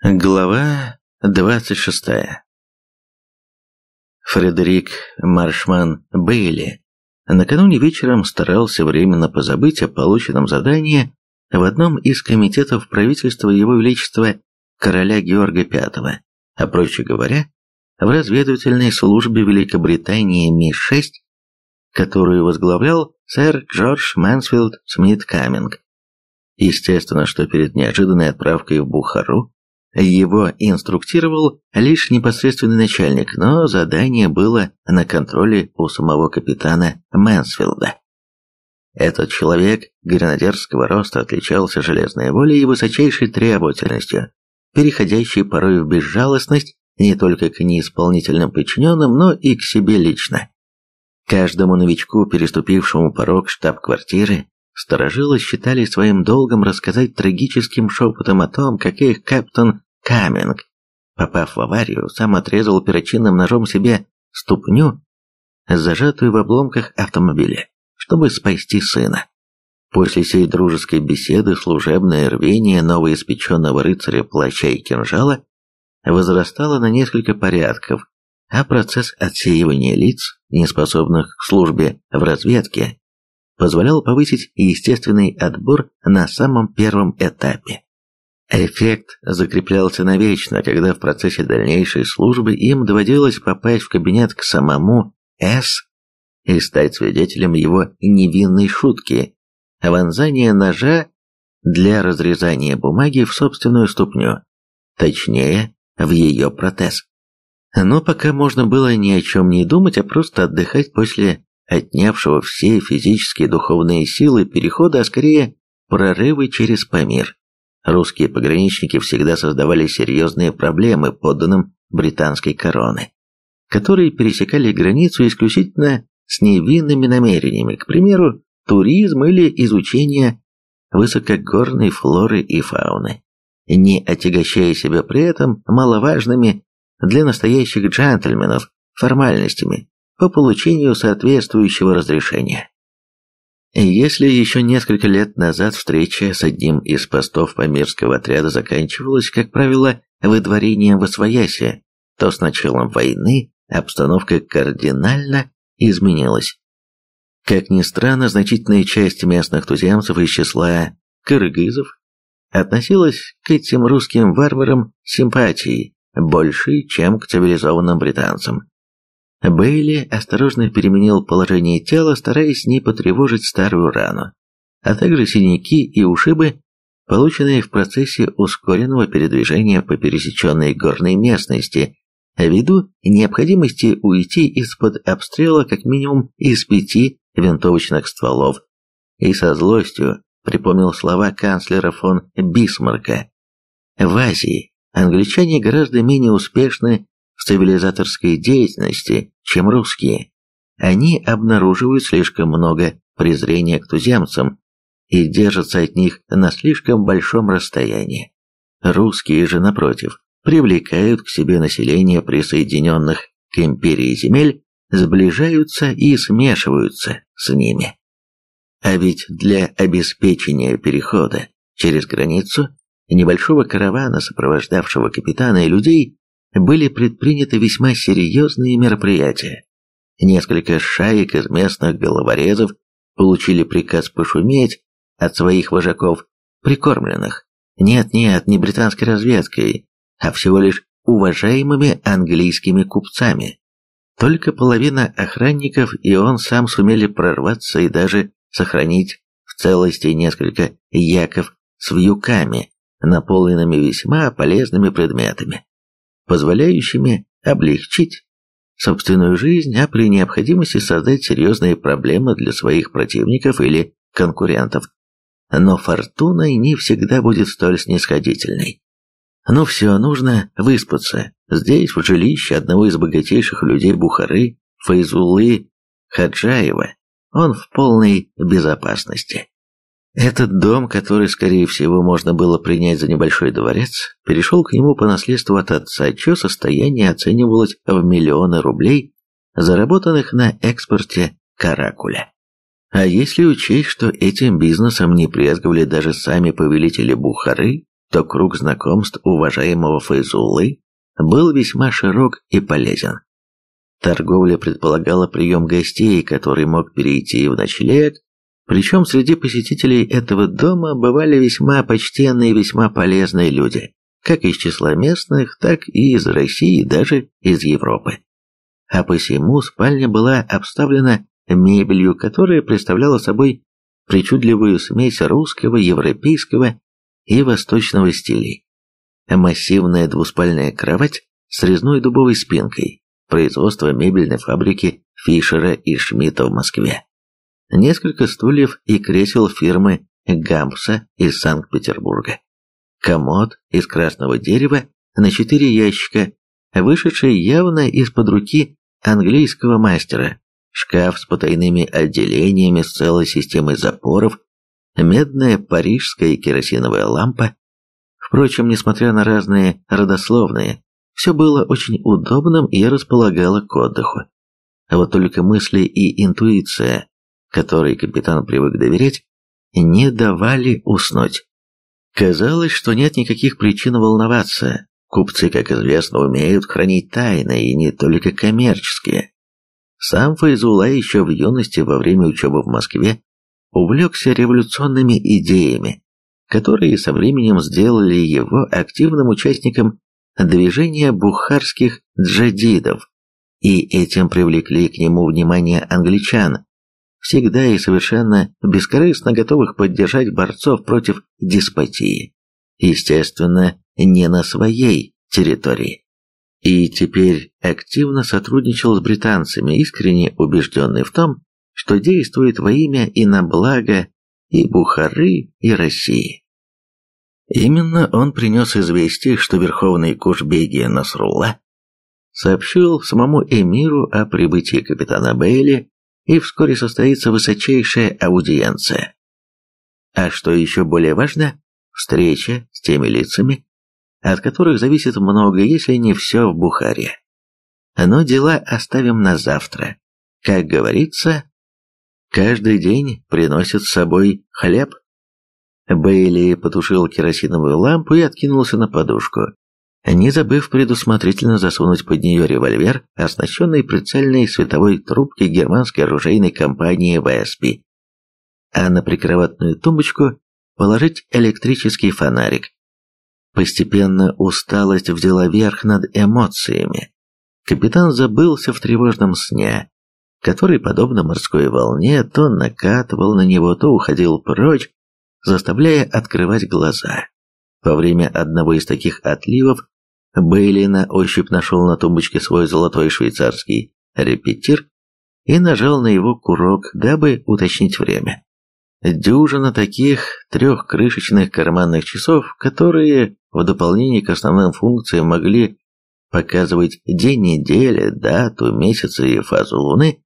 Глава 26. Фредерик Маршман Бейли накануне вечером старался временно позабыть о полученном задании в одном из комитетов правительства Его Величества короля Георга V, а проще говоря, в разведывательной службе Великобритании Ми-6, которую возглавлял сэр Джордж Мансфилд Смит Каминг. Естественно, что перед неожиданной отправкой в Бухару его инструктировал лишь непосредственный начальник, но задание было на контроле у самого капитана Мэнсфилда. Этот человек гренадерского роста отличался железной волей и высочайшей требовательностью, переходящей порой в безжалостность не только к неисполнительным подчиненным, но и к себе лично. Каждому новичку, переступившему порог штаб-квартиры, Сторожилы считали своим долгом рассказать трагическим шепотом о том, как их капитан Каминг, попав в аварию, сам отрезал перочинным ножом себе ступню, зажатую в обломках автомобиля, чтобы спасти сына. После сей дружеской беседы служебное рвение новоиспеченного рыцаря плаща и кинжала возрастало на несколько порядков, а процесс отсеивания лиц, неспособных к службе в разведке, позволял повысить естественный отбор на самом первом этапе. Эффект закреплялся навечно, когда в процессе дальнейшей службы им доводилось попасть в кабинет к самому С и стать свидетелем его невинной шутки, вонзания ножа для разрезания бумаги в собственную ступню, точнее, в ее протез. Но пока можно было ни о чем не думать, а просто отдыхать после отнявшего все физические духовные силы перехода, а скорее прорывы через Памир. Русские пограничники всегда создавали серьезные проблемы подданным британской короны, которые пересекали границу исключительно с невинными намерениями, к примеру, туризм или изучение высокогорной флоры и фауны, не отягощая себя при этом маловажными для настоящих джентльменов формальностями, по получению соответствующего разрешения. Если еще несколько лет назад встреча с одним из постов Памирского отряда заканчивалась, как правило, выдворением в Освоясе, то с началом войны обстановка кардинально изменилась. Как ни странно, значительная часть местных туземцев из числа кыргызов относилась к этим русским варварам симпатией, большей, чем к цивилизованным британцам. Бейли осторожно переменил положение тела, стараясь не потревожить старую рану, а также синяки и ушибы, полученные в процессе ускоренного передвижения по пересеченной горной местности, ввиду необходимости уйти из-под обстрела как минимум из пяти винтовочных стволов, и со злостью припомнил слова канцлера фон Бисмарка. В Азии англичане гораздо менее успешны в цивилизаторской деятельности, чем русские. Они обнаруживают слишком много презрения к туземцам и держатся от них на слишком большом расстоянии. Русские же, напротив, привлекают к себе население присоединенных к империи земель, сближаются и смешиваются с ними. А ведь для обеспечения перехода через границу небольшого каравана, сопровождавшего капитана и людей, были предприняты весьма серьезные мероприятия. Несколько шаек из местных головорезов получили приказ пошуметь от своих вожаков, прикормленных. Нет-нет, не британской разведкой, а всего лишь уважаемыми английскими купцами. Только половина охранников и он сам сумели прорваться и даже сохранить в целости несколько яков с вьюками, наполненными весьма полезными предметами позволяющими облегчить собственную жизнь, а при необходимости создать серьезные проблемы для своих противников или конкурентов. Но фортуна не всегда будет столь снисходительной. Ну все, нужно выспаться. Здесь, в жилище одного из богатейших людей Бухары, Файзулы Хаджаева, он в полной безопасности. Этот дом, который, скорее всего, можно было принять за небольшой дворец, перешел к нему по наследству от отца, чье состояние оценивалось в миллионы рублей, заработанных на экспорте каракуля. А если учесть, что этим бизнесом не брезговали даже сами повелители Бухары, то круг знакомств уважаемого Файзулы был весьма широк и полезен. Торговля предполагала прием гостей, который мог перейти в ночлег, причем среди посетителей этого дома бывали весьма почтенные и весьма полезные люди, как из числа местных, так и из России, даже из Европы. А посему спальня была обставлена мебелью, которая представляла собой причудливую смесь русского, европейского и восточного стилей. Массивная двуспальная кровать с резной дубовой спинкой, производство мебельной фабрики Фишера и Шмидта в Москве. Несколько стульев и кресел фирмы Гампса из Санкт-Петербурга. Комод из красного дерева на четыре ящика, вышедший явно из-под руки английского мастера. Шкаф с потайными отделениями с целой системой запоров, медная парижская керосиновая лампа. Впрочем, несмотря на разные родословные, все было очень удобным и располагало к отдыху. А вот только мысли и интуиция, которой капитан привык доверять, не давали уснуть. Казалось, что нет никаких причин волноваться. Купцы, как известно, умеют хранить тайны, и не только коммерческие. Сам Файзула еще в юности во время учебы в Москве увлекся революционными идеями, которые со временем сделали его активным участником движения бухарских джадидов, и этим привлекли к нему внимание англичан, всегда и совершенно бескорыстно готовых поддержать борцов против деспотии, естественно, не на своей территории. И теперь активно сотрудничал с британцами, искренне убежденный в том, что действует во имя и на благо и Бухары, и России. Именно он принес известие, что верховный Кушбеги Насрулла сообщил самому эмиру о прибытии капитана Бейли, и вскоре состоится высочайшая аудиенция. А что еще более важно, встреча с теми лицами, от которых зависит много, если не все в Бухаре. Но дела оставим на завтра. Как говорится, каждый день приносит с собой хлеб. Бейли потушил керосиновую лампу и откинулся на подушку, не забыв предусмотрительно засунуть под нее револьвер, оснащенный прицельной световой трубкой германской оружейной компании ВСП, а на прикроватную тумбочку положить электрический фонарик. Постепенно усталость взяла верх над эмоциями. Капитан забылся в тревожном сне, который, подобно морской волне, то накатывал на него, то уходил прочь, заставляя открывать глаза. Во время одного из таких отливов Бейли на ощупь нашел на тумбочке свой золотой швейцарский репетир и нажал на его курок, дабы уточнить время. Дюжина таких трех крышечных карманных часов, которые в дополнение к основным функциям могли показывать день недели, дату, месяц и фазу Луны,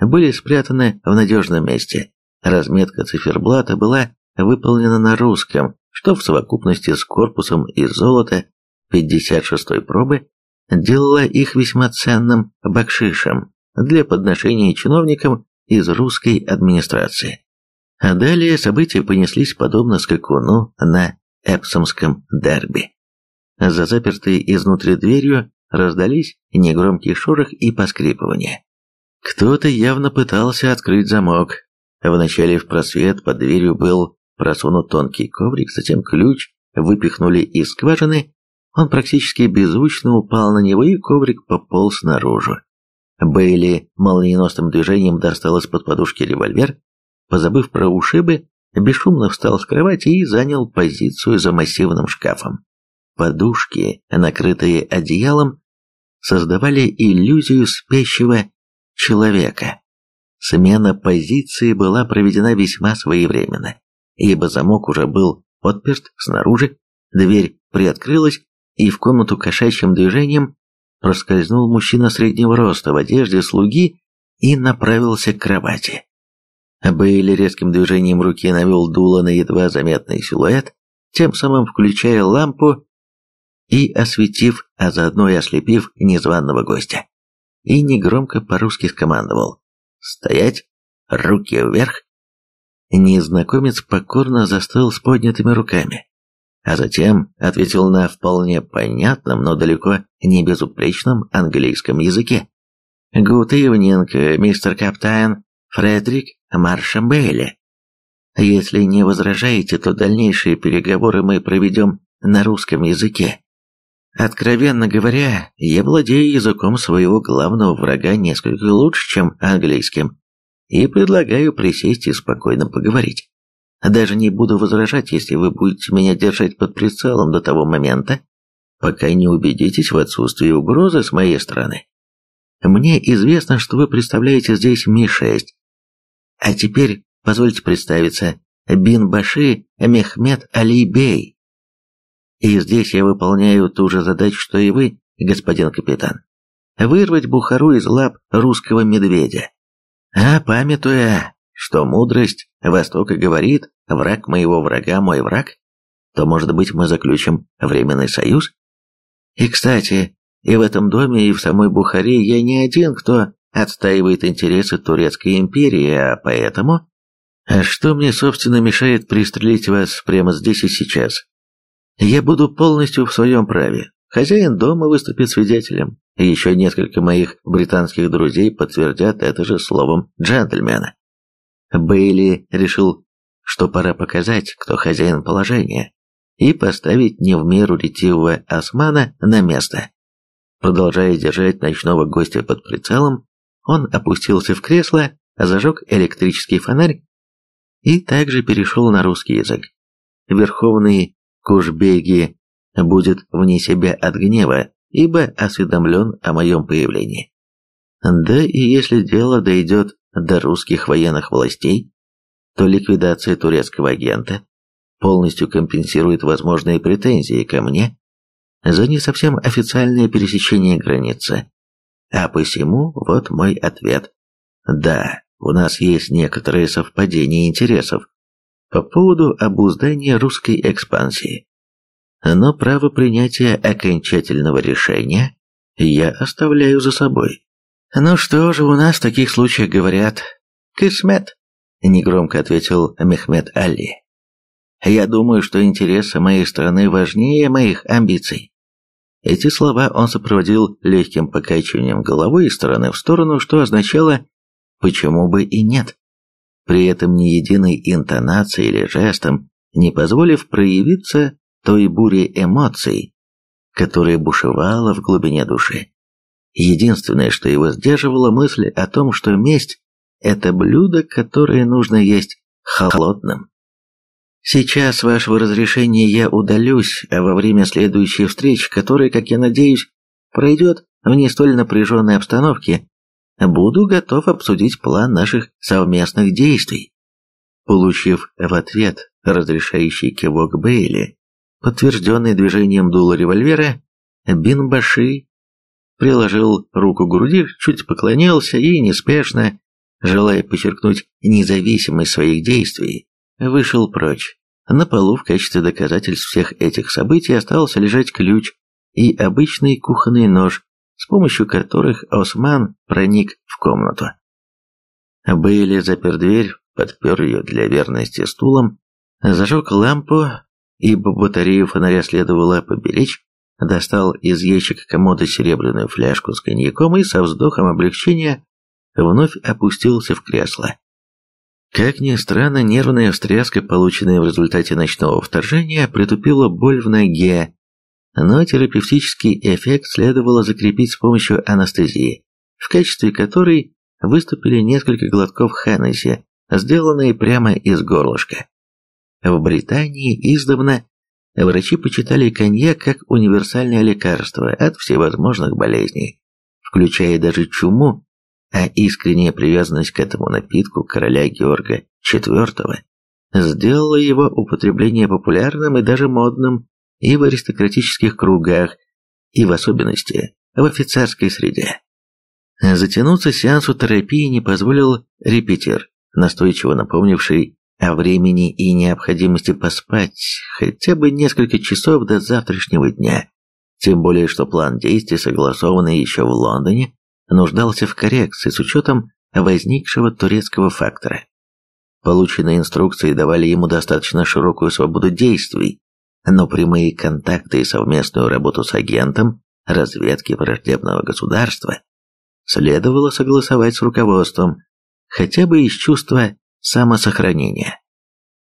были спрятаны в надежном месте. Разметка циферблата была выполнена на русском, что в совокупности с корпусом из золота 56-й пробы делало их весьма ценным бакшишем для подношения чиновникам из русской администрации. А далее события понеслись подобно скакуну на Эпсомском дерби. За запертой изнутри дверью раздались негромкий шорох и поскрипывание. Кто-то явно пытался открыть замок. Вначале в просвет под дверью был просунут тонкий коврик, затем ключ выпихнули из скважины, он практически беззвучно упал на него, и коврик пополз наружу. Бейли молниеносным движением достал из-под подушки револьвер, позабыв про ушибы, бесшумно встал с кровати и занял позицию за массивным шкафом. Подушки, накрытые одеялом, создавали иллюзию спящего человека. Смена позиции была проведена весьма своевременно ибо замок уже был отперт снаружи, дверь приоткрылась, и в комнату кошачьим движением проскользнул мужчина среднего роста в одежде слуги и направился к кровати. Бейли резким движением руки навел дуло на едва заметный силуэт, тем самым включая лампу и осветив, а заодно и ослепив незваного гостя. И негромко по-русски скомандовал «Стоять! Руки вверх!» Незнакомец покорно застыл с поднятыми руками. А затем ответил на вполне понятном, но далеко не безупречном английском языке. «Good evening, мистер Каптайн Фредерик Маршамбейли. Если не возражаете, то дальнейшие переговоры мы проведем на русском языке. Откровенно говоря, я владею языком своего главного врага несколько лучше, чем английским, и предлагаю присесть и спокойно поговорить. Даже не буду возражать, если вы будете меня держать под прицелом до того момента, пока не убедитесь в отсутствии угрозы с моей стороны. Мне известно, что вы представляете здесь Ми-6. А теперь позвольте представиться, Бин Баши Мехмед Али Бей. И здесь я выполняю ту же задачу, что и вы, господин капитан. Вырвать Бухару из лап русского медведя. А памятуя, что мудрость Востока говорит «враг моего врага мой враг», то, может быть, мы заключим временный союз? И, кстати, и в этом доме, и в самой Бухаре я не один, кто отстаивает интересы Турецкой империи, а поэтому... А что мне, собственно, мешает пристрелить вас прямо здесь и сейчас? Я буду полностью в своем праве. Хозяин дома выступит свидетелем. Еще несколько моих британских друзей подтвердят это же словом джентльмена. Бейли решил, что пора показать, кто хозяин положения, и поставить не в меру ретивого османа на место. Продолжая держать ночного гостя под прицелом, он опустился в кресло, зажег электрический фонарь и также перешел на русский язык. Верховный Кушбеги будет вне себя от гнева, ибо осведомлен о моем появлении. Да и если дело дойдет до русских военных властей, то ликвидация турецкого агента полностью компенсирует возможные претензии ко мне за не совсем официальное пересечение границы. А посему вот мой ответ. Да, у нас есть некоторые совпадения интересов по поводу обуздания русской экспансии. Но право принятия окончательного решения я оставляю за собой. «Ну что же, у нас в таких случаях говорят «кисмет», — негромко ответил Мехмед Али. «Я думаю, что интересы моей страны важнее моих амбиций». Эти слова он сопроводил легким покачиванием головы из стороны в сторону, что означало «почему бы и нет», при этом ни единой интонацией или жестом не позволив проявиться той буре эмоций, которая бушевала в глубине души. Единственное, что его сдерживало, мысль о том, что месть – это блюдо, которое нужно есть холодным. Сейчас, вашего разрешения, я удалюсь, а во время следующей встречи, которая, как я надеюсь, пройдет в не столь напряженной обстановке, буду готов обсудить план наших совместных действий. Получив в ответ разрешающий кивок Бейли, подтвержденный движением дула револьвера, Бинбаши приложил руку к груди, чуть поклонился и неспешно, желая подчеркнуть независимость своих действий, вышел прочь. На полу в качестве доказательств всех этих событий остался лежать ключ и обычный кухонный нож, с помощью которых Осман проник в комнату. Бейли запер дверь, подпер ее для верности стулом, зажег лампу, ибо батарею фонаря следовало поберечь, достал из ящика комода серебряную фляжку с коньяком и со вздохом облегчения вновь опустился в кресло. Как ни странно, нервная встряска, полученная в результате ночного вторжения, притупила боль в ноге, но терапевтический эффект следовало закрепить с помощью анестезии, в качестве которой выступили несколько глотков Хеннесси, сделанные прямо из горлышка. В Британии издавна Врачи почитали коньяк как универсальное лекарство от всевозможных болезней, включая даже чуму, а искренняя привязанность к этому напитку короля Георга IV сделала его употребление популярным и даже модным и в аристократических кругах, и в особенности в офицерской среде. Затянуться сеансу терапии не позволил репетир, настойчиво напомнивший о времени и необходимости поспать хотя бы несколько часов до завтрашнего дня. Тем более, что план действий, согласованный еще в Лондоне, нуждался в коррекции с учетом возникшего турецкого фактора. Полученные инструкции давали ему достаточно широкую свободу действий, но прямые контакты и совместную работу с агентом разведки враждебного государства следовало согласовать с руководством, хотя бы из чувства самосохранения.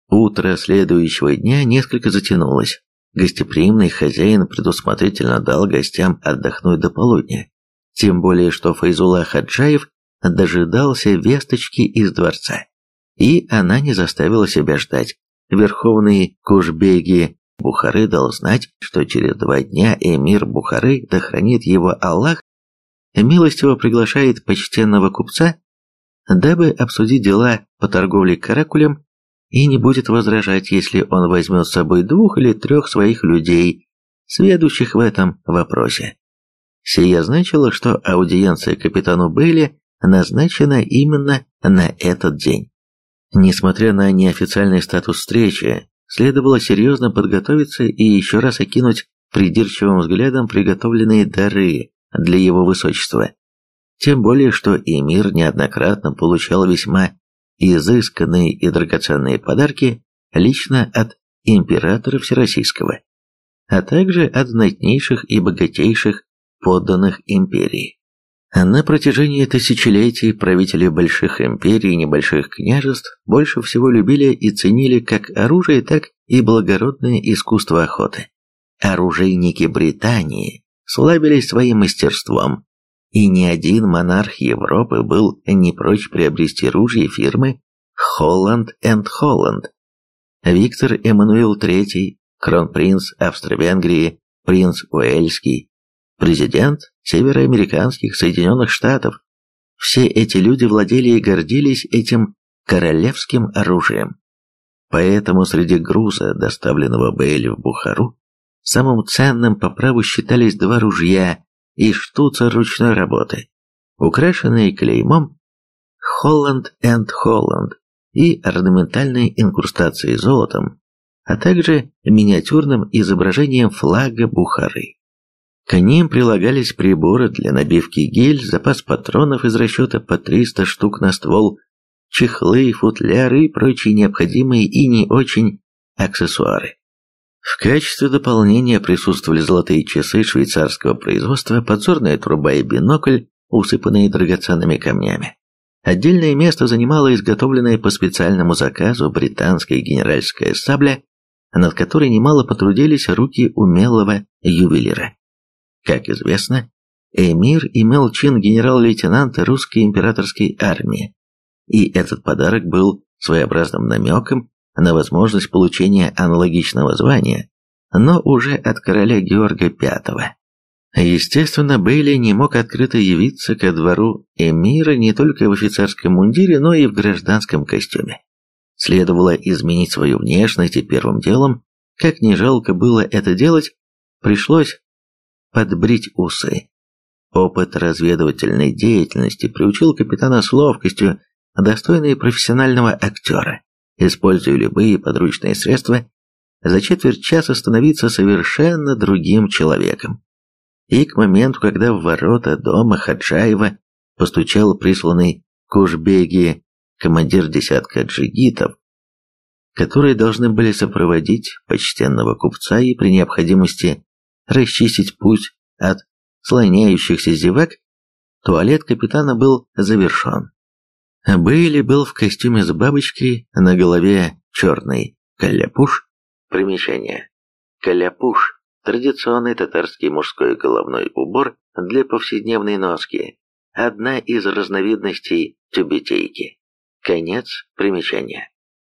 Утро следующего дня несколько затянулось. Гостеприимный хозяин предусмотрительно дал гостям отдохнуть до полудня. Тем более, что Файзула Хаджаев дожидался весточки из дворца. И она не заставила себя ждать. Верховный Кушбеги Бухары дал знать, что через два дня эмир Бухары, да хранит его Аллах, милостиво приглашает почтенного купца, дабы обсудить дела по торговле каракулем и не будет возражать, если он возьмет с собой двух или трех своих людей, сведущих в этом вопросе. Сия значило, что аудиенция капитану Бейли назначена именно на этот день. Несмотря на неофициальный статус встречи, следовало серьезно подготовиться и еще раз окинуть придирчивым взглядом приготовленные дары для его высочества. Тем более, что эмир неоднократно получал весьма изысканные и драгоценные подарки лично от императора Всероссийского, а также от знатнейших и богатейших подданных империи. На протяжении тысячелетий правители больших империй и небольших княжеств больше всего любили и ценили как оружие, так и благородное искусство охоты. Оружейники Британии славились своим мастерством, и ни один монарх Европы был не прочь приобрести ружье фирмы Холланд энд Холланд. Виктор Эммануил III, кронпринц Австро-Венгрии, принц Уэльский, президент североамериканских Соединенных Штатов. Все эти люди владели и гордились этим королевским оружием. Поэтому среди груза, доставленного Бейли в Бухару, самым ценным по праву считались два ружья и штуцер ручной работы, украшенные клеймом «Холланд энд Холланд» и орнаментальной инкрустацией золотом, а также миниатюрным изображением флага Бухары. К ним прилагались приборы для набивки гель, запас патронов из расчета по 300 штук на ствол, чехлы, футляры и прочие необходимые и не очень аксессуары. В качестве дополнения присутствовали золотые часы швейцарского производства, подзорная труба и бинокль, усыпанные драгоценными камнями. Отдельное место занимала изготовленная по специальному заказу британская генеральская сабля, над которой немало потрудились руки умелого ювелира. Как известно, эмир имел чин генерал-лейтенанта русской императорской армии, и этот подарок был своеобразным намеком на возможность получения аналогичного звания, но уже от короля Георга V. Естественно, Бейли не мог открыто явиться ко двору эмира не только в офицерском мундире, но и в гражданском костюме. Следовало изменить свою внешность, и первым делом, как не жалко было это делать, пришлось подбрить усы. Опыт разведывательной деятельности приучил капитана с ловкостью, достойной профессионального актера, используя любые подручные средства, за четверть часа становиться совершенно другим человеком. И к моменту, когда в ворота дома Хаджаева постучал присланный Кушбеги командир десятка джигитов, которые должны были сопроводить почтенного купца и при необходимости расчистить путь от слоняющихся зевак, туалет капитана был завершен. Бейли был в костюме с бабочкой, на голове черный каляпуш. Примечание. Каляпуш – традиционный татарский мужской головной убор для повседневной носки, одна из разновидностей тюбетейки. Конец примечания.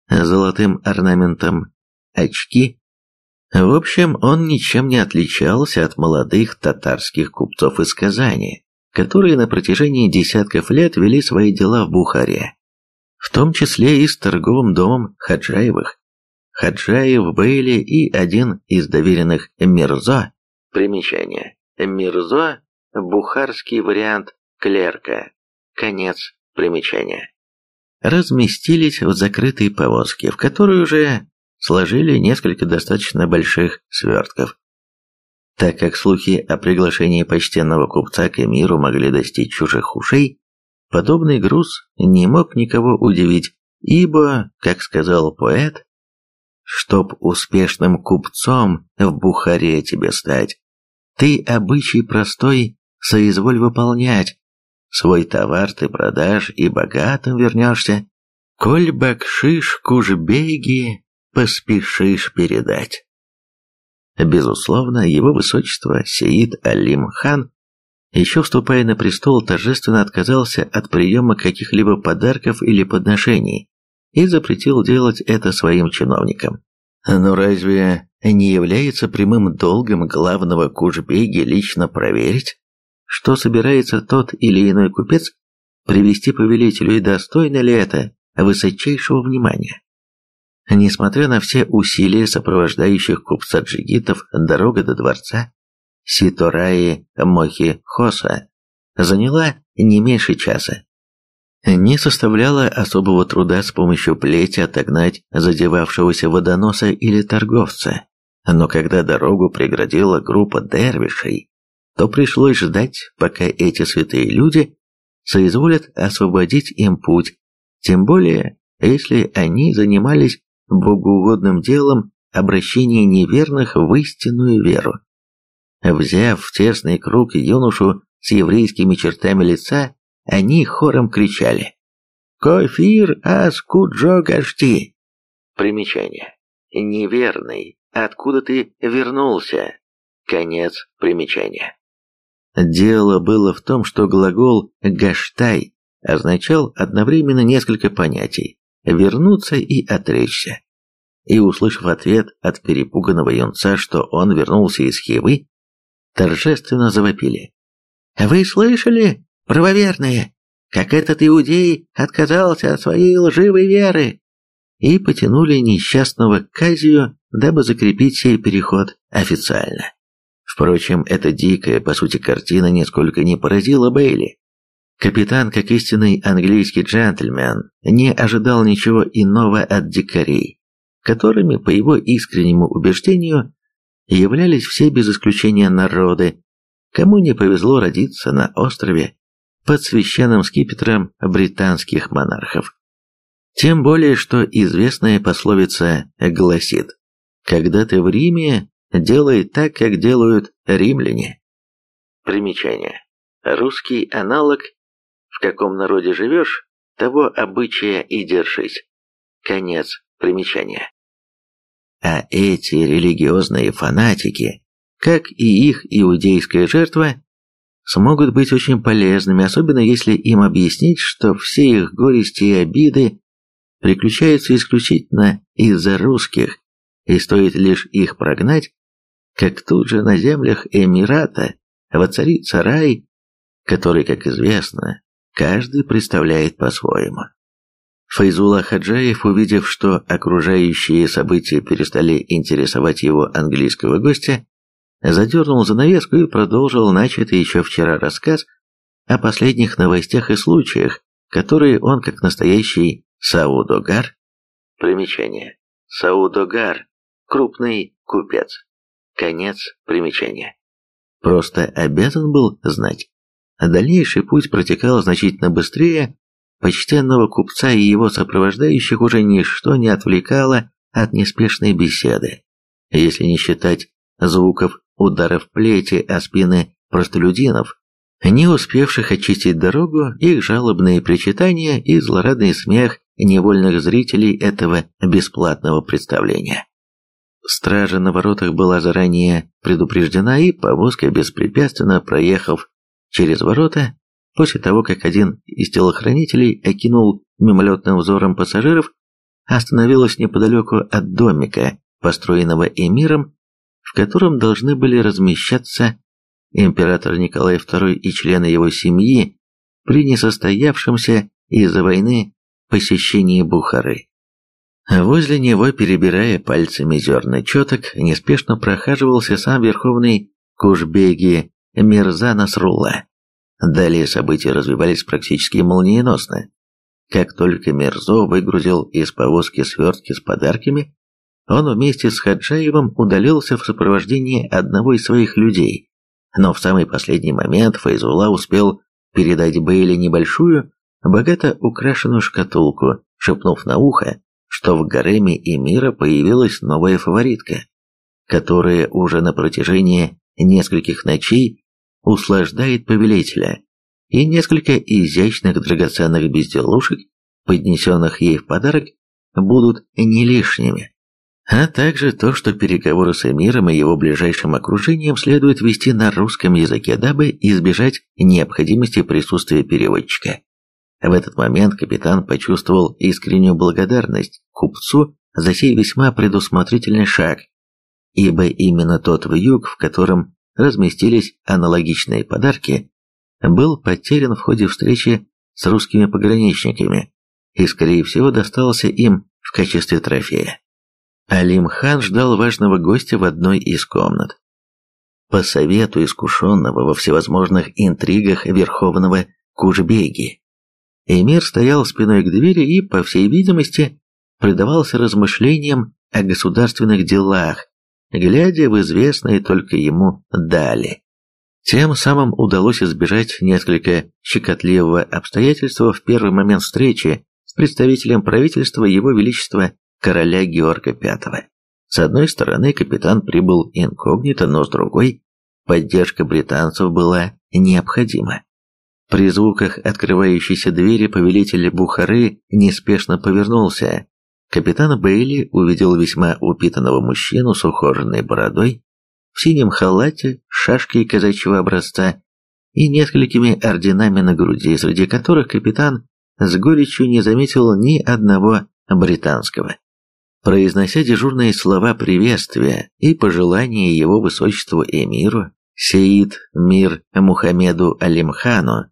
Золотым орнаментом очки в общем, он ничем не отличался от молодых татарских купцов из Казани, которые на протяжении десятков лет вели свои дела в Бухаре, в том числе и с торговым домом Хаджаевых. Хаджаев, Бейли и один из доверенных Мирзо. Примечание. Мирзо – бухарский вариант клерка. Конец примечания. Разместились в закрытой повозке, в которой уже сложили несколько достаточно больших свертков. Так как слухи о приглашении почтенного купца к эмиру могли достичь чужих ушей, подобный груз не мог никого удивить, ибо, как сказал поэт, чтоб успешным купцом в Бухаре тебе стать. Ты обычай простой соизволь выполнять. Свой товар ты продашь и богатым вернешься. Коль бакшиш кужбеги поспешишь передать. Безусловно, его высочество Сеид Алим хан, еще вступая на престол, торжественно отказался от приема каких-либо подарков или подношений и запретил делать это своим чиновникам. Но разве не является прямым долгом главного кужбеги лично проверить, что собирается тот или иной купец привести повелителю и достойно ли это высочайшего внимания? Несмотря на все усилия сопровождающих купца джигитов, дорога до дворца Ситораи Мохи Хоса заняла не меньше часа. Не составляло особого труда с помощью плети отогнать задевавшегося водоноса или торговца, но когда дорогу преградила группа дервишей, то пришлось ждать, пока эти святые люди соизволят освободить им путь, тем более, если они занимались богоугодным делом обращения неверных в истинную веру. Взяв в тесный круг юношу с еврейскими чертами лица, они хором кричали «Кофир аскуджо гашти!» Примечание. Неверный. Откуда ты вернулся? Конец примечания. Дело было в том, что глагол «гаштай» означал одновременно несколько понятий «вернуться» и «отречься». И, услышав ответ от перепуганного юнца, что он вернулся из Хивы, торжественно завопили. «Вы слышали, правоверные, как этот иудей отказался от своей лживой веры, и потянули несчастного к Казию, дабы закрепить сей переход официально. Впрочем, эта дикая, по сути, картина нисколько не поразила Бейли. Капитан, как истинный английский джентльмен, не ожидал ничего иного от дикарей, которыми, по его искреннему убеждению, являлись все без исключения народы, кому не повезло родиться на острове под священным скипетром британских монархов. Тем более, что известная пословица гласит «Когда ты в Риме, делай так, как делают римляне». Примечание. Русский аналог «В каком народе живешь, того обычая и держись». Конец примечания. А эти религиозные фанатики, как и их иудейская жертва, смогут быть очень полезными, особенно если им объяснить, что все их горести и обиды приключаются исключительно из-за русских, и стоит лишь их прогнать, как тут же на землях Эмирата воцарится рай, который, как известно, каждый представляет по-своему. Файзула Хаджаев, увидев, что окружающие события перестали интересовать его английского гостя, задернул занавеску и продолжил начатый еще вчера рассказ о последних новостях и случаях, которые он, как настоящий Саудогар, примечание, Саудогар, крупный купец, конец примечания, просто обязан был знать. Дальнейший путь протекал значительно быстрее, почтенного купца и его сопровождающих уже ничто не отвлекало от неспешной беседы, если не считать звуков ударов плети о спины простолюдинов, не успевших очистить дорогу, их жалобные причитания и злорадный смех невольных зрителей этого бесплатного представления. Стража на воротах была заранее предупреждена, и повозка, беспрепятственно проехав через ворота, после того, как один из телохранителей окинул мимолетным взором пассажиров, остановилась неподалеку от домика, построенного эмиром в котором должны были размещаться император Николай II и члены его семьи при несостоявшемся из-за войны посещении Бухары. Возле него, перебирая пальцами зерна четок, неспешно прохаживался сам верховный Кушбеги Мирза Насрулла. Далее события развивались практически молниеносно. Как только Мирзо выгрузил из повозки свертки с подарками, он вместе с Хаджаевым удалился в сопровождении одного из своих людей. Но в самый последний момент Файзула успел передать Бейли небольшую, богато украшенную шкатулку, шепнув на ухо, что в гареме эмира появилась новая фаворитка, которая уже на протяжении нескольких ночей услаждает повелителя, и несколько изящных драгоценных безделушек, поднесенных ей в подарок, будут не лишними. А также то, что переговоры с эмиром и его ближайшим окружением следует вести на русском языке, дабы избежать необходимости присутствия переводчика. В этот момент капитан почувствовал искреннюю благодарность купцу за сей весьма предусмотрительный шаг, ибо именно тот вьюг, в котором разместились аналогичные подарки, был потерян в ходе встречи с русскими пограничниками и, скорее всего, достался им в качестве трофея. Алим-хан ждал важного гостя в одной из комнат. По совету искушенного во всевозможных интригах верховного Кужбеги, Эмир стоял спиной к двери и, по всей видимости, предавался размышлениям о государственных делах, глядя в известные только ему дали. Тем самым удалось избежать несколько щекотливого обстоятельства в первый момент встречи с представителем правительства Его Величества короля Георга V. С одной стороны, капитан прибыл инкогнито, но с другой, поддержка британцев была необходима. При звуках открывающейся двери повелитель Бухары неспешно повернулся, Капитан Бейли увидел весьма упитанного мужчину с ухоженной бородой, в синем халате, шашкой казачьего образца и несколькими орденами на груди, среди которых капитан с горечью не заметил ни одного британского. Произнося дежурные слова приветствия и пожелания его высочеству эмиру, Сеид Мир Мухаммеду Алимхану,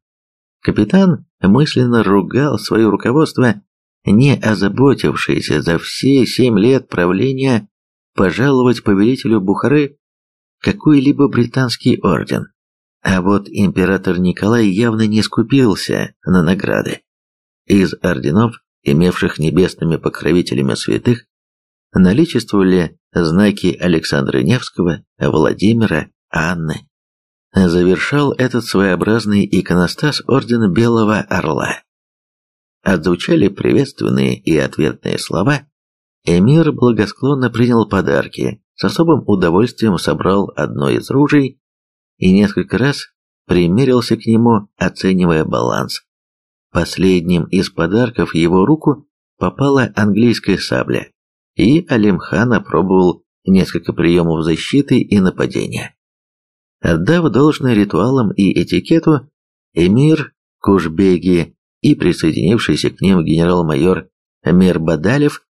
капитан мысленно ругал свое руководство не озаботившийся за все семь лет правления пожаловать повелителю Бухары какой-либо британский орден. А вот император Николай явно не скупился на награды. Из орденов, имевших небесными покровителями святых, наличествовали знаки Александра Невского, Владимира, Анны. Завершал этот своеобразный иконостас орден Белого Орла. Отзвучали приветственные и ответные слова. Эмир благосклонно принял подарки, с особым удовольствием собрал одно из ружей и несколько раз примерился к нему, оценивая баланс. Последним из подарков его руку попала английская сабля, и Алимхан опробовал несколько приемов защиты и нападения. Отдав должное ритуалам и этикету, эмир Кушбеги и присоединившийся к ним генерал-майор Мирбадалев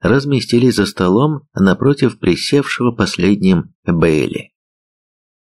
разместились за столом напротив присевшего последним Бейли.